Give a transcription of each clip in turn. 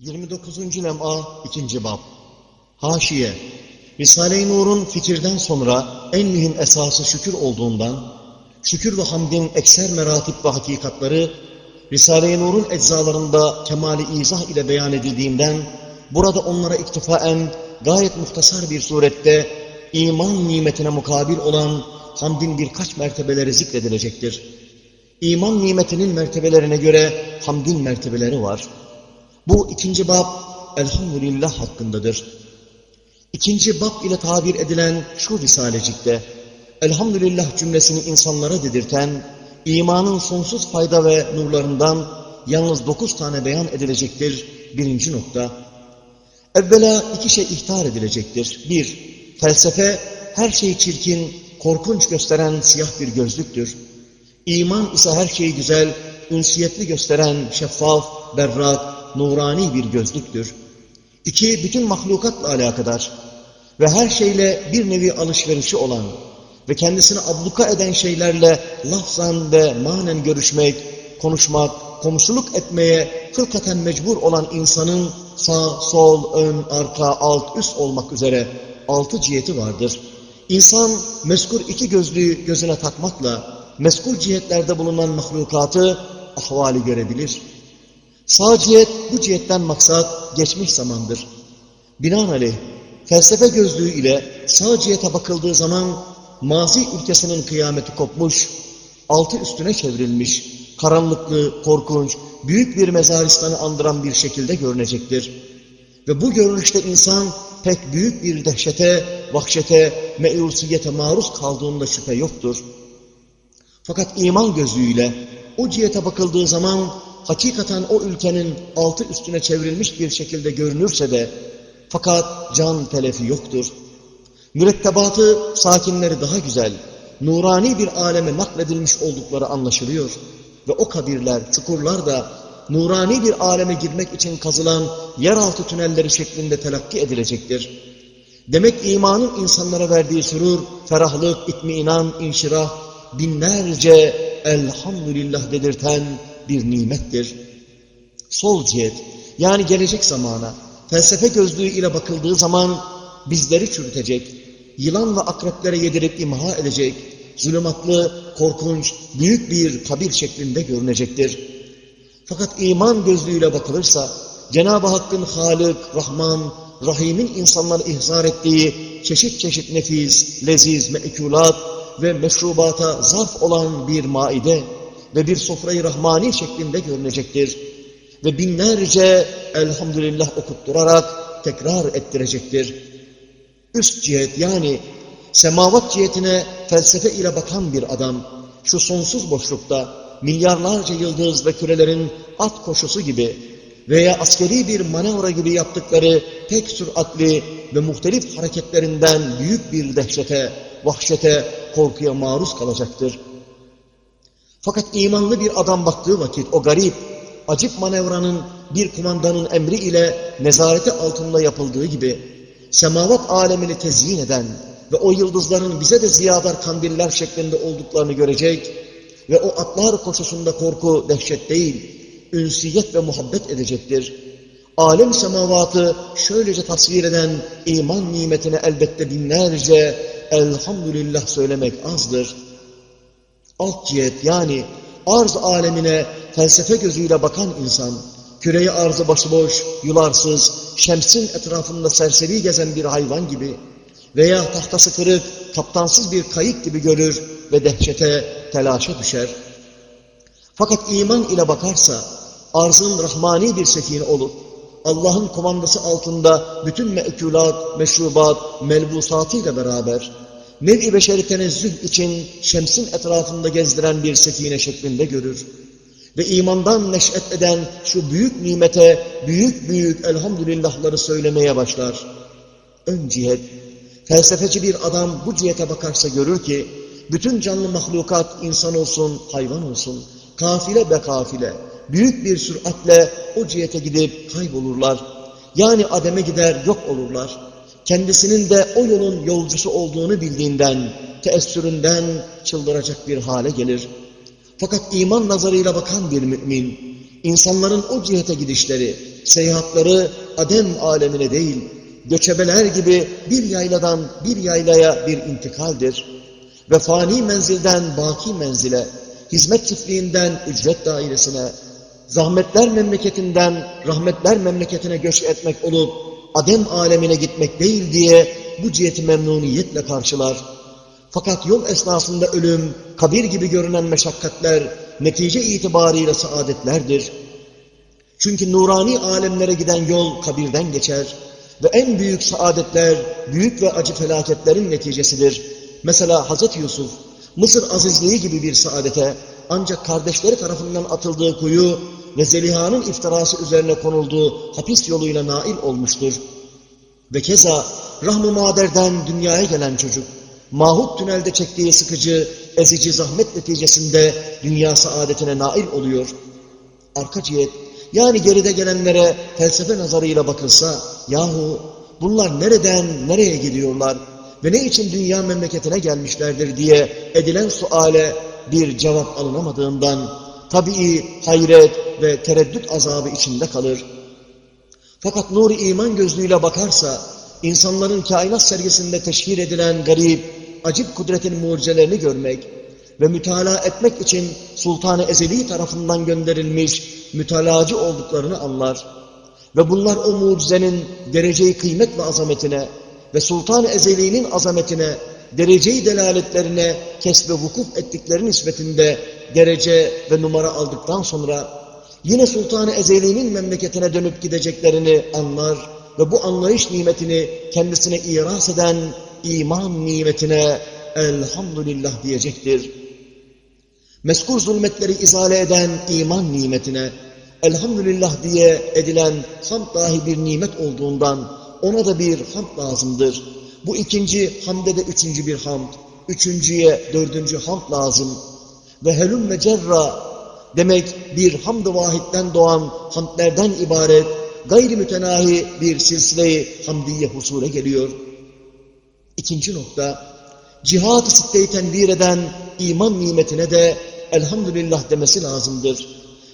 29. lem'a 2. bab Haşiye Risale-i Nur'un fikirden sonra en mühim esası şükür olduğundan, şükür ve hamdin ekser meratip ve hakikatları, Risale-i Nur'un eczalarında kemali izah ile beyan edildiğinden, burada onlara iktifaen gayet muhtasar bir surette iman nimetine mukabil olan hamdin birkaç mertebeleri zikredilecektir. İman nimetinin mertebelerine göre hamdin mertebeleri var. Bu ikinci bab elhamdülillah hakkındadır. İkinci bab ile tabir edilen şu risalecikte elhamdülillah cümlesini insanlara dedirten imanın sonsuz fayda ve nurlarından yalnız dokuz tane beyan edilecektir. Birinci nokta. Evvela iki şey ihtar edilecektir. Bir, felsefe her şeyi çirkin, korkunç gösteren siyah bir gözlüktür. İman ise her şeyi güzel, ünsiyetli gösteren şeffaf, berrak, nurani bir gözlüktür. İki, bütün mahlukatla alakadar ve her şeyle bir nevi alışverişi olan ve kendisini abluka eden şeylerle lafzan ve manen görüşmek, konuşmak, komşuluk etmeye hırkaten mecbur olan insanın sağ, sol, ön, arka, alt, üst olmak üzere altı ciheti vardır. İnsan meskur iki gözlüğü gözüne takmakla meskur cihetlerde bulunan mahlukatı ahvali görebilir. Sağ cihet bu cihetten maksat geçmiş zamandır. Binaenaleyh felsefe gözlüğü ile sağ cihete bakıldığı zaman mazi ülkesinin kıyameti kopmuş, altı üstüne çevrilmiş, karanlıklı, korkunç, büyük bir mezaristanı andıran bir şekilde görünecektir. Ve bu görünüşte insan pek büyük bir dehşete, vahşete, meyusiyete maruz kaldığında şüphe yoktur. Fakat iman gözlüğüyle o cihete bakıldığı zaman hakikaten o ülkenin altı üstüne çevrilmiş bir şekilde görünürse de fakat can telefi yoktur. Mürettebatı, sakinleri daha güzel, nurani bir aleme nakledilmiş oldukları anlaşılıyor. Ve o kabirler, çukurlar da nurani bir aleme girmek için kazılan yeraltı tünelleri şeklinde telakki edilecektir. Demek imanın insanlara verdiği sürur, ferahlık, itmiinan, inşirah, binlerce elhamdülillah dedirten bir nimettir. Sol cihet, yani gelecek zamana, felsefe gözlüğü ile bakıldığı zaman bizleri çürütecek, yılan ve akreplere yedirip imha edecek, zulümatlı, korkunç, büyük bir kabir şeklinde görünecektir. Fakat iman gözlüğüyle bakılırsa, Cenab-ı Hakk'ın Halık, Rahman, Rahim'in insanları ihzar ettiği çeşit çeşit nefis, leziz, mekulat ve meşrubata zarf olan bir maide ve bir sofrayı rahmani şeklinde görünecektir. Ve binlerce elhamdülillah okutturarak tekrar ettirecektir. Üst cihet yani semavat cihetine felsefe ile bakan bir adam, şu sonsuz boşlukta milyarlarca yıldız ve kürelerin at koşusu gibi veya askeri bir manevra gibi yaptıkları pek süratli ve muhtelif hareketlerinden büyük bir dehşete, vahşete, korkuya maruz kalacaktır. Fakat imanlı bir adam baktığı vakit o garip, acip manevranın bir kumandanın emri ile nezareti altında yapıldığı gibi semavat alemini tezyin eden ve o yıldızların bize de ziyadar kandiller şeklinde olduklarını görecek ve o atlar koşusunda korku, dehşet değil, ünsiyet ve muhabbet edecektir. Alem semavatı şöylece tasvir eden iman nimetine elbette binlerce elhamdülillah söylemek azdır. Alt cihet yani arz alemine felsefe gözüyle bakan insan, küreyi arzı başıboş, yularsız, şemsin etrafında serseri gezen bir hayvan gibi veya tahtası kırık, kaptansız bir kayık gibi görür ve dehşete, telaşa düşer. Fakat iman ile bakarsa, arzın rahmani bir sefine olup, Allah'ın komandası altında bütün mekulat, meşrubat, melbusatıyla beraber, nev-i beşeri tenezzüh için şemsin etrafında gezdiren bir sefine şeklinde görür. Ve imandan neş'et eden şu büyük nimete büyük büyük elhamdülillahları söylemeye başlar. Ön cihet, felsefeci bir adam bu cihete bakarsa görür ki, bütün canlı mahlukat insan olsun, hayvan olsun, kafile be kafile, büyük bir süratle o cihete gidip kaybolurlar. Yani ademe gider, yok olurlar. Kendisinin de o yolun yolcusu olduğunu bildiğinden, teessüründen çıldıracak bir hale gelir. Fakat iman nazarıyla bakan bir mümin, insanların o cihete gidişleri, Seyahatları adem alemine değil, göçebeler gibi bir yayladan bir yaylaya bir intikaldir. Ve fani menzilden baki menzile, hizmet çiftliğinden ücret dairesine, zahmetler memleketinden rahmetler memleketine göç etmek olup, adem alemine gitmek değil diye bu ciheti memnuniyetle karşılar. Fakat yol esnasında ölüm, kabir gibi görünen meşakkatler, netice itibariyle saadetlerdir. Çünkü nurani alemlere giden yol kabirden geçer ve en büyük saadetler, büyük ve acı felaketlerin neticesidir. Mesela Hz. Yusuf, Mısır azizliği gibi bir saadete, ancak kardeşleri tarafından atıldığı kuyu ve Zeliha'nın iftirası üzerine konulduğu hapis yoluyla nail olmuştur. Ve keza rahm-ı maderden dünyaya gelen çocuk, mahut tünelde çektiği sıkıcı, ezici zahmet neticesinde dünya saadetine nail oluyor. Arka cihet, yani geride gelenlere felsefe nazarıyla bakılsa, yahu bunlar nereden nereye gidiyorlar ve ne için dünya memleketine gelmişlerdir diye edilen suale bir cevap alınamadığından tabii hayret ve tereddüt azabı içinde kalır. Fakat nuri iman gözlüğüyle bakarsa, insanların kainat sergisinde teşhir edilen garip, acip kudretin mucizelerini görmek ve mütalaa etmek için Sultan-ı Ezeli tarafından gönderilmiş mütalacı olduklarını anlar. Ve bunlar o mucizenin dereceyi kıymet ve azametine ve Sultan-ı Ezeli'nin azametine, dereceyi delaletlerine kesbe vukuf ettikleri nispetinde derece ve numara aldıktan sonra yine Sultan-ı Ezeli'nin memleketine dönüp gideceklerini anlar ve bu anlayış nimetini kendisine iras eden iman nimetine elhamdülillah diyecektir. Meskur zulmetleri izale eden iman nimetine elhamdülillah diye edilen hamd dahi bir nimet olduğundan ona da bir hamd lazımdır. Bu ikinci hamde de üçüncü bir hamd, üçüncüye dördüncü hamd lazım. Ve helümme cerra demek bir hamd-ı vahitten doğan hamdlerden ibaret gayri mütenahi bir silsile-i hamdiye husule geliyor. İkinci nokta, cihat-ı sitteyi tenvir eden iman nimetine de elhamdülillah demesi lazımdır.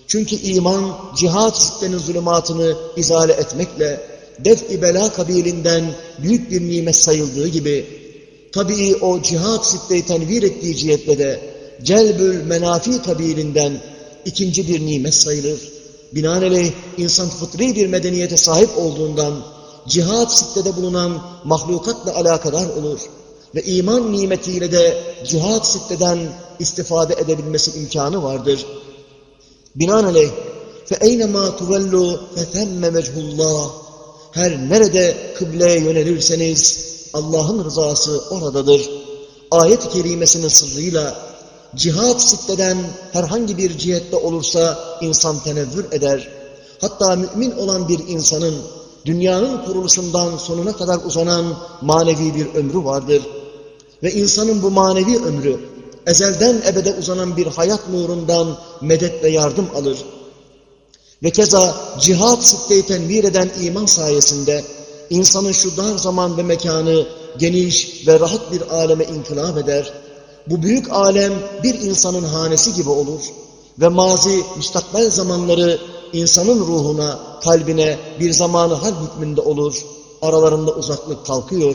Çünkü iman, cihat-ı sittenin zulümatını izale etmekle, def-i bela kabilinden büyük bir nimet sayıldığı gibi, tabii o cihat-ı sitteyi tenvir ettiği cihetle de, celbül menafi kabilinden ikinci bir nimet sayılır. Binaenaleyh insan fıtri bir medeniyete sahip olduğundan cihat sittede bulunan mahlukatla alakadar olur ve iman nimetiyle de cihat sitteden istifade edebilmesi imkanı vardır. Binaenaleyh فَاَيْنَمَا تُوَلُّوا فَثَمَّ مَجْهُ her nerede kıbleye yönelirseniz Allah'ın rızası oradadır. Ayet-i kerimesinin sırrıyla cihat sitteden herhangi bir cihette olursa insan tenevvür eder. Hatta mümin olan bir insanın dünyanın kuruluşundan sonuna kadar uzanan manevi bir ömrü vardır. Ve insanın bu manevi ömrü ezelden ebede uzanan bir hayat nurundan medet ve yardım alır. Ve keza cihat sıddeyi tenvir eden iman sayesinde insanın şu dar zaman ve mekanı geniş ve rahat bir aleme inkılap eder. Bu büyük alem bir insanın hanesi gibi olur ve mazi, müstakbel zamanları insanın ruhuna, kalbine bir zamanı hal hükmünde olur. Aralarında uzaklık kalkıyor.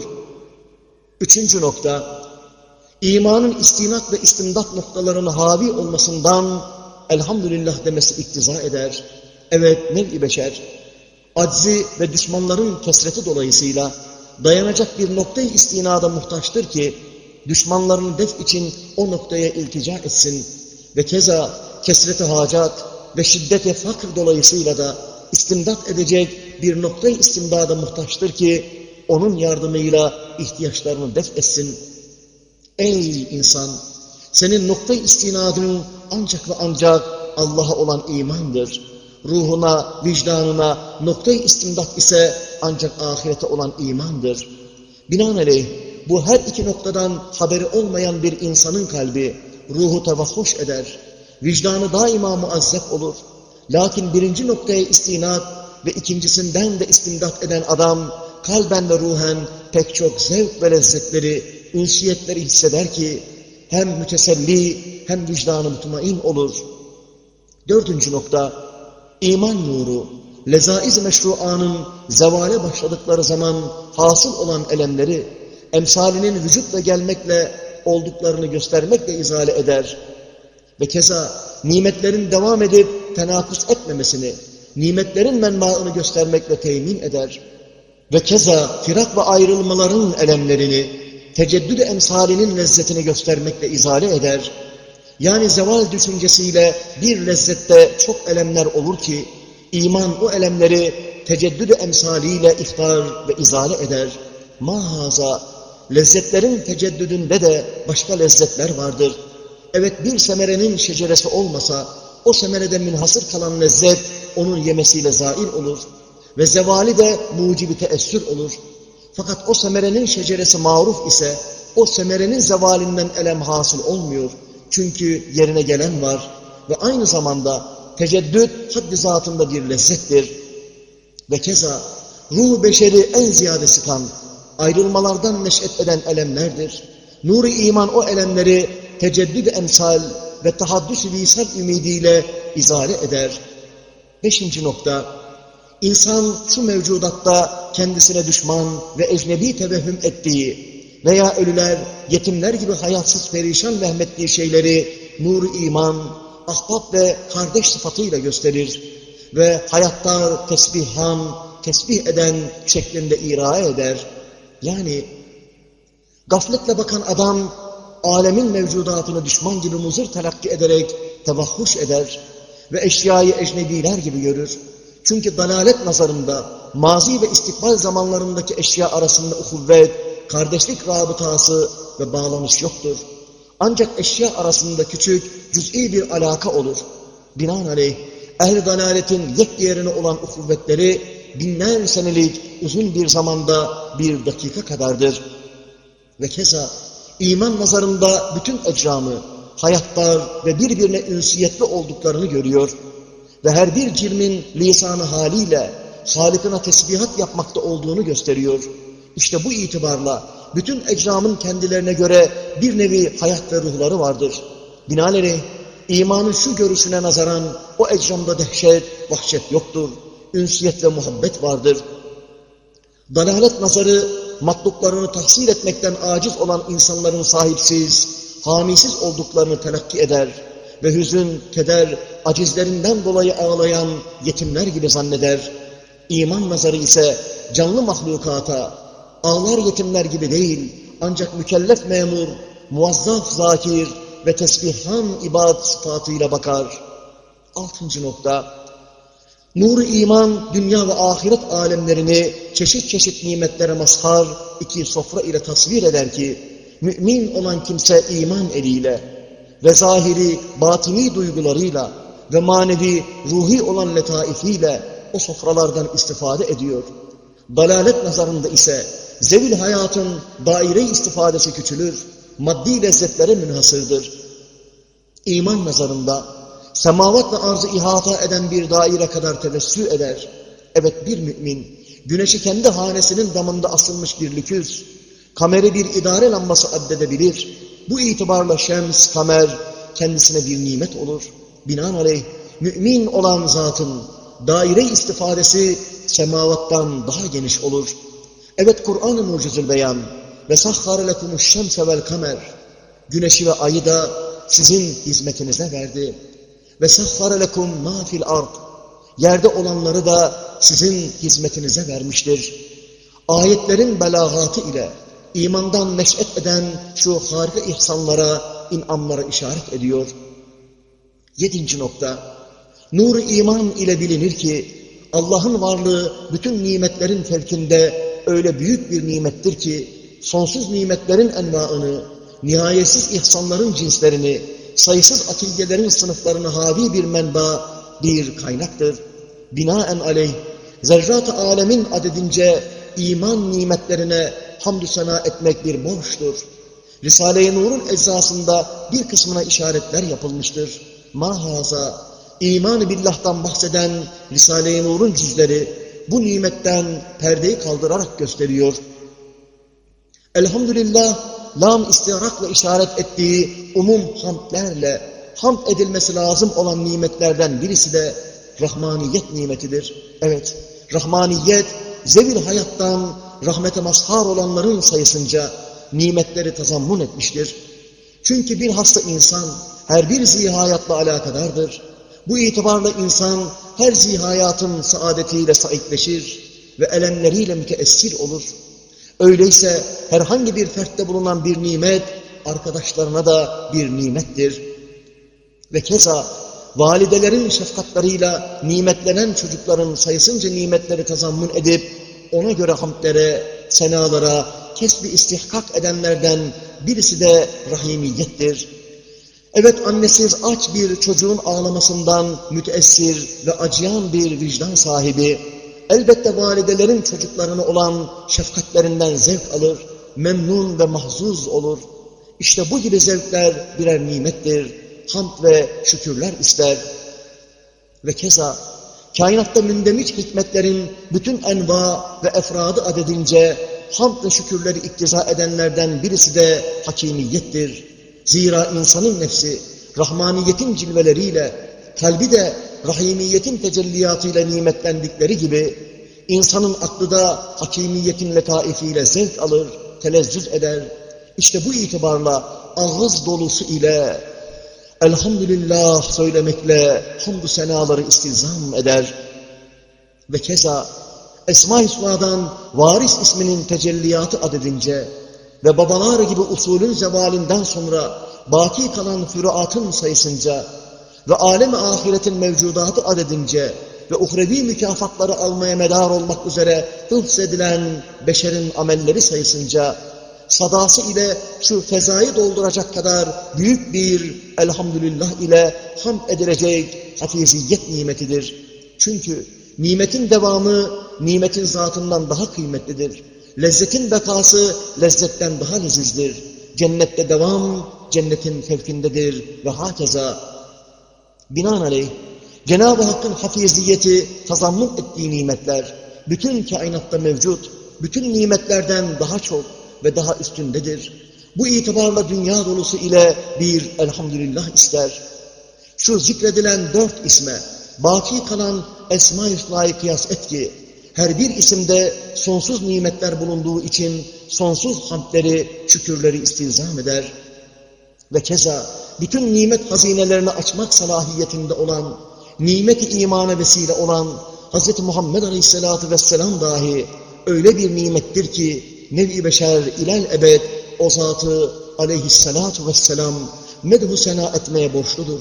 Üçüncü nokta, imanın istinat ve istimdat noktalarının havi olmasından elhamdülillah demesi iktiza eder. Evet, nev-i beşer, aczi ve düşmanların kesreti dolayısıyla dayanacak bir noktayı istinada muhtaçtır ki, düşmanlarını def için o noktaya iltica etsin ve keza kesreti hacat ve şiddete fakr dolayısıyla da istimdat edecek bir noktayı istimdada muhtaçtır ki onun yardımıyla ihtiyaçlarını def etsin. Ey insan! Senin nokta istinadın ancak ve ancak Allah'a olan imandır. Ruhuna, vicdanına nokta istimdat ise ancak ahirete olan imandır. Binaenaleyh bu her iki noktadan haberi olmayan bir insanın kalbi, ruhu tevahhuş eder. Vicdanı daima muazzep olur. Lakin birinci noktaya istinat ve ikincisinden de istimdat eden adam, kalben ve ruhen pek çok zevk ve lezzetleri, ünsiyetleri hisseder ki, hem müteselli hem vicdanı mutmain olur. Dördüncü nokta, iman nuru, lezaiz meşruanın zevale başladıkları zaman hasıl olan elemleri, emsalinin vücutla gelmekle olduklarını göstermekle izale eder. Ve keza nimetlerin devam edip tenakus etmemesini, nimetlerin menbaını göstermekle temin eder. Ve keza firak ve ayrılmaların elemlerini, teceddüd emsalinin lezzetini göstermekle izale eder. Yani zeval düşüncesiyle bir lezzette çok elemler olur ki, iman o elemleri teceddüd emsaliyle iftar ve izale eder. Mahaza, lezzetlerin teceddüdünde de başka lezzetler vardır. Evet bir semerenin şeceresi olmasa, o semerede münhasır kalan lezzet onun yemesiyle zail olur. Ve zevali de mucibi teessür olur. Fakat o semerenin şeceresi maruf ise, o semerenin zevalinden elem hasıl olmuyor. Çünkü yerine gelen var. Ve aynı zamanda teceddüt haddi zatında bir lezzettir. Ve keza ruh beşeri en ziyade sıkan, ayrılmalardan neşet eden elemlerdir. Nuri iman o elemleri teceddüd emsal ve tahaddüs-ü lisan ümidiyle izale eder. Beşinci nokta, insan şu mevcudatta kendisine düşman ve ecnebi tevehhüm ettiği veya ölüler, yetimler gibi hayatsız perişan vehmettiği şeyleri nur iman, ahbap ve kardeş sıfatıyla gösterir ve hayatta tesbihan, tesbih eden şeklinde ira eder. Yani gafletle bakan adam alemin mevcudatını düşman gibi muzır telakki ederek tevahhuş eder ve eşyayı ecnebiler gibi görür. Çünkü dalalet nazarında mazi ve istikbal zamanlarındaki eşya arasında uhuvvet, kardeşlik rabıtası ve bağlanış yoktur. Ancak eşya arasında küçük, cüz'i bir alaka olur. Binaenaleyh, ehl-i dalaletin yek diğerine olan uhuvvetleri binler senelik uzun bir zamanda bir dakika kadardır. Ve keza iman nazarında bütün ecramı, hayatlar ve birbirine ünsiyetli olduklarını görüyor. Ve her bir cirmin lisanı haliyle Halık'ına tesbihat yapmakta olduğunu gösteriyor. İşte bu itibarla bütün ecramın kendilerine göre bir nevi hayat ve ruhları vardır. Binaenaleyh imanın şu görüşüne nazaran o ecramda dehşet, vahşet yoktur. Ünsiyet ve muhabbet vardır. Dalalet nazarı matluklarını tahsil etmekten aciz olan insanların sahipsiz, hamisiz olduklarını telakki eder ve hüzün, keder, acizlerinden dolayı ağlayan yetimler gibi zanneder. İman nazarı ise canlı mahlukata, ağlar yetimler gibi değil, ancak mükellef memur, muazzaf zakir ve tesbihan ibad sıfatıyla bakar. Altıncı nokta, Nur iman, dünya ve ahiret alemlerini çeşit çeşit nimetlere mazhar iki sofra ile tasvir eder ki, mümin olan kimse iman eliyle ve zahiri, batini duygularıyla ve manevi, ruhi olan letaifiyle o sofralardan istifade ediyor. Dalalet nazarında ise zevil hayatın daire istifadesi küçülür, maddi lezzetlere münhasırdır. İman nazarında semavat ve arzı ihata eden bir daire kadar tevessü eder. Evet bir mümin, güneşi kendi hanesinin damında asılmış bir lüküs, kameri bir idare lambası addedebilir. Bu itibarla şems, kamer kendisine bir nimet olur. Binaenaleyh mümin olan zatın daire istifadesi semavattan daha geniş olur. Evet Kur'an-ı Mucizül Beyan ve sahhare lekumuş şemse vel kamer güneşi ve ayı da sizin hizmetinize verdi. Ve sahhare lekum ma fil ard yerde olanları da sizin hizmetinize vermiştir. Ayetlerin belagatı ile imandan neş'et eden şu harika ihsanlara, inamlara işaret ediyor. Yedinci nokta, nur iman ile bilinir ki Allah'ın varlığı bütün nimetlerin fevkinde öyle büyük bir nimettir ki sonsuz nimetlerin envaını, nihayetsiz ihsanların cinslerini, sayısız atiyelerin sınıflarını havi bir menba, bir kaynaktır. Binaen aleyh, zerrat-ı alemin adedince iman nimetlerine hamdü sena etmek bir borçtur. Risale-i Nur'un eczasında bir kısmına işaretler yapılmıştır. Mahaza, iman billah'tan bahseden Risale-i Nur'un cüzleri bu nimetten perdeyi kaldırarak gösteriyor. Elhamdülillah, lam istirakla işaret ettiği umum hamdlerle hamd edilmesi lazım olan nimetlerden birisi de rahmaniyet nimetidir. Evet, rahmaniyet zevil hayattan rahmete mazhar olanların sayısınca nimetleri tazammun etmiştir. Çünkü bir hasta insan her bir zihayatla alakadardır. Bu itibarla insan her zihayatın saadetiyle saitleşir ve elemleriyle müteessir olur. Öyleyse herhangi bir fertte bulunan bir nimet arkadaşlarına da bir nimettir. Ve keza validelerin şefkatlarıyla nimetlenen çocukların sayısınca nimetleri tazammun edip ona göre hamdlere, senalara, kesbi istihkak edenlerden birisi de rahimiyettir. Evet annesiz aç bir çocuğun ağlamasından müteessir ve acıyan bir vicdan sahibi, elbette validelerin çocuklarına olan şefkatlerinden zevk alır, memnun ve mahzuz olur. İşte bu gibi zevkler birer nimettir, hamd ve şükürler ister. Ve keza kainatta mündemiç hikmetlerin bütün enva ve efradı adedince hamd ve şükürleri iktiza edenlerden birisi de hakimiyettir. Zira insanın nefsi rahmaniyetin cilveleriyle, kalbi de rahimiyetin tecelliyatıyla nimetlendikleri gibi insanın aklı da hakimiyetin letaifiyle zevk alır, telezzüz eder. İşte bu itibarla ağız dolusu ile elhamdülillah söylemekle hamdü senaları istizam eder. Ve keza Esma-i varis isminin tecelliyatı adedince ve babalar gibi usulün zevalinden sonra baki kalan füruatın sayısınca ve alem-i ahiretin mevcudatı adedince ve uhrevi mükafatları almaya medar olmak üzere hıfz edilen beşerin amelleri sayısınca sadası ile şu fezayı dolduracak kadar büyük bir elhamdülillah ile hamd edilecek hafiziyet nimetidir. Çünkü nimetin devamı nimetin zatından daha kıymetlidir. Lezzetin bekası lezzetten daha lezizdir. Cennette devam cennetin fevkindedir ve hakeza. Binaenaleyh Cenab-ı Hakk'ın hafiziyeti tazammun ettiği nimetler bütün kainatta mevcut, bütün nimetlerden daha çok ve daha üstündedir. Bu itibarla dünya dolusu ile bir elhamdülillah ister. Şu zikredilen dört isme baki kalan Esma-i kıyas et ki her bir isimde sonsuz nimetler bulunduğu için sonsuz hamdleri, şükürleri istizam eder. Ve keza bütün nimet hazinelerini açmak salahiyetinde olan, nimet-i imana vesile olan Hz. Muhammed Aleyhisselatü Vesselam dahi öyle bir nimettir ki nevi beşer ilel ebed o zatı aleyhissalatu vesselam medhu sena etmeye borçludur.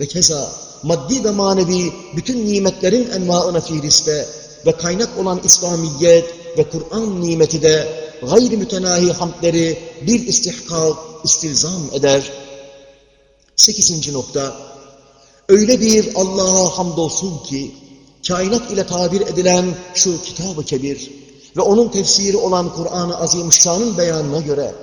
Ve keza maddi ve manevi bütün nimetlerin envaına fiiliste ve kaynak olan İslamiyet ve Kur'an nimeti de gayri mütenahi hamdleri bir istihkak, istilzam eder. Sekizinci nokta, öyle bir Allah'a hamdolsun ki, kainat ile tabir edilen şu kitab-ı kebir ve onun tefsiri olan Kur'an-ı Azimüşşan'ın beyanına göre,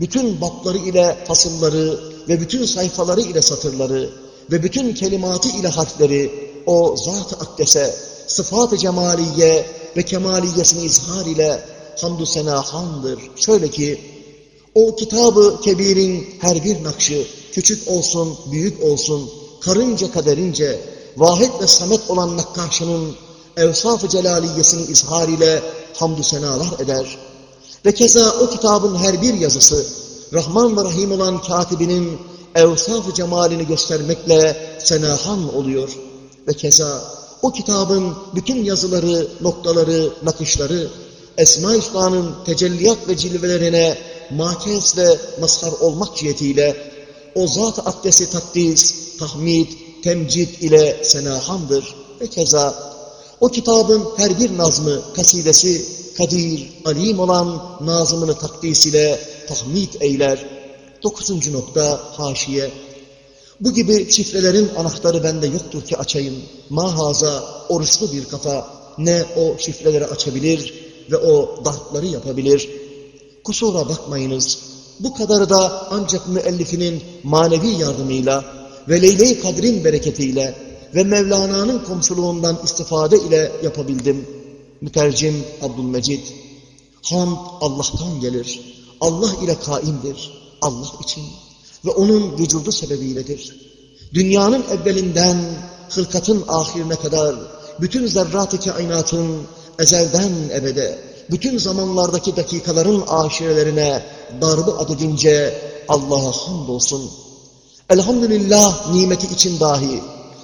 bütün bapları ile fasılları ve bütün sayfaları ile satırları ve bütün kelimatı ile harfleri o Zat-ı Akdes'e sıfat-ı cemaliye ve kemaliyesini izhar ile hamdü senahandır. Şöyle ki, o kitabı kebirin her bir nakşı, küçük olsun, büyük olsun, karınca kaderince, vahid ve samet olan nakkaşının evsaf-ı celaliyesini izhar ile hamdü senalar eder. Ve keza o kitabın her bir yazısı, Rahman ve Rahim olan katibinin evsaf-ı cemalini göstermekle senahan oluyor. Ve keza o kitabın bütün yazıları, noktaları, nakışları, Esma-i Hüsna'nın tecelliyat ve cilvelerine makes ve mazhar olmak cihetiyle o zat-ı akdesi takdis, tahmid, temcid ile senahandır. Ve keza o kitabın her bir nazmı, kasidesi, kadir, alim olan nazımını takdis ile tahmid eyler. Dokuzuncu nokta haşiye. Bu gibi şifrelerin anahtarı bende yoktur ki açayım. Mahaza oruçlu bir kafa ne o şifreleri açabilir ve o dartları yapabilir. Kusura bakmayınız. Bu kadarı da ancak müellifinin manevi yardımıyla ve Leyle-i Kadr'in bereketiyle ve Mevlana'nın komşuluğundan istifade ile yapabildim. Mütercim Abdülmecid. Hamd Allah'tan gelir. Allah ile kaimdir. Allah için ve onun vücudu sebebiyledir. Dünyanın evvelinden hılkatın ahirine kadar, bütün zerrat-ı kainatın ezelden ebede, bütün zamanlardaki dakikaların aşirelerine darbı adedince Allah'a hamdolsun. Elhamdülillah nimeti için dahi,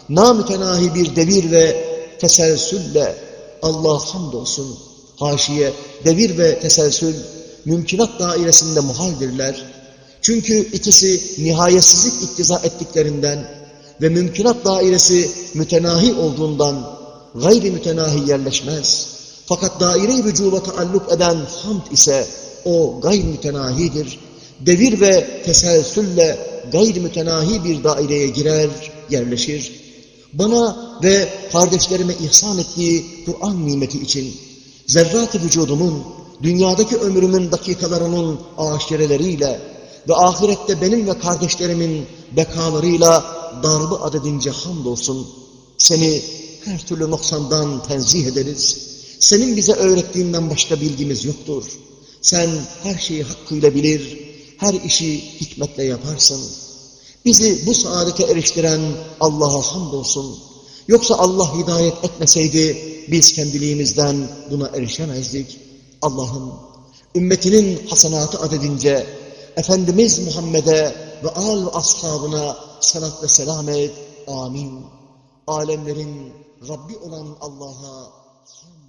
namütenahi bir devir ve teselsülle Allah hamdolsun. Haşiye, devir ve teselsül mümkünat dairesinde muhaldirler. Çünkü ikisi nihayetsizlik iktiza ettiklerinden ve mümkünat dairesi mütenahi olduğundan gayri mütenahi yerleşmez. Fakat daire-i vücuba taalluk eden hamd ise o gayri mütenahidir. Devir ve teselsülle gayri mütenahi bir daireye girer, yerleşir. Bana ve kardeşlerime ihsan ettiği Kur'an nimeti için zerrat-ı vücudumun, dünyadaki ömrümün dakikalarının aşireleriyle ve ahirette benim ve kardeşlerimin bekalarıyla darbı adedince hamdolsun. Seni her türlü noksandan tenzih ederiz. Senin bize öğrettiğinden başka bilgimiz yoktur. Sen her şeyi hakkıyla bilir, her işi hikmetle yaparsın. Bizi bu saadete eriştiren Allah'a hamdolsun. Yoksa Allah hidayet etmeseydi biz kendiliğimizden buna erişemezdik. Allah'ım ümmetinin hasanatı adedince Efendimiz Muhammed'e ve al ashabına salat ve selam et. Amin. Alemlerin Rabbi olan Allah'a hamd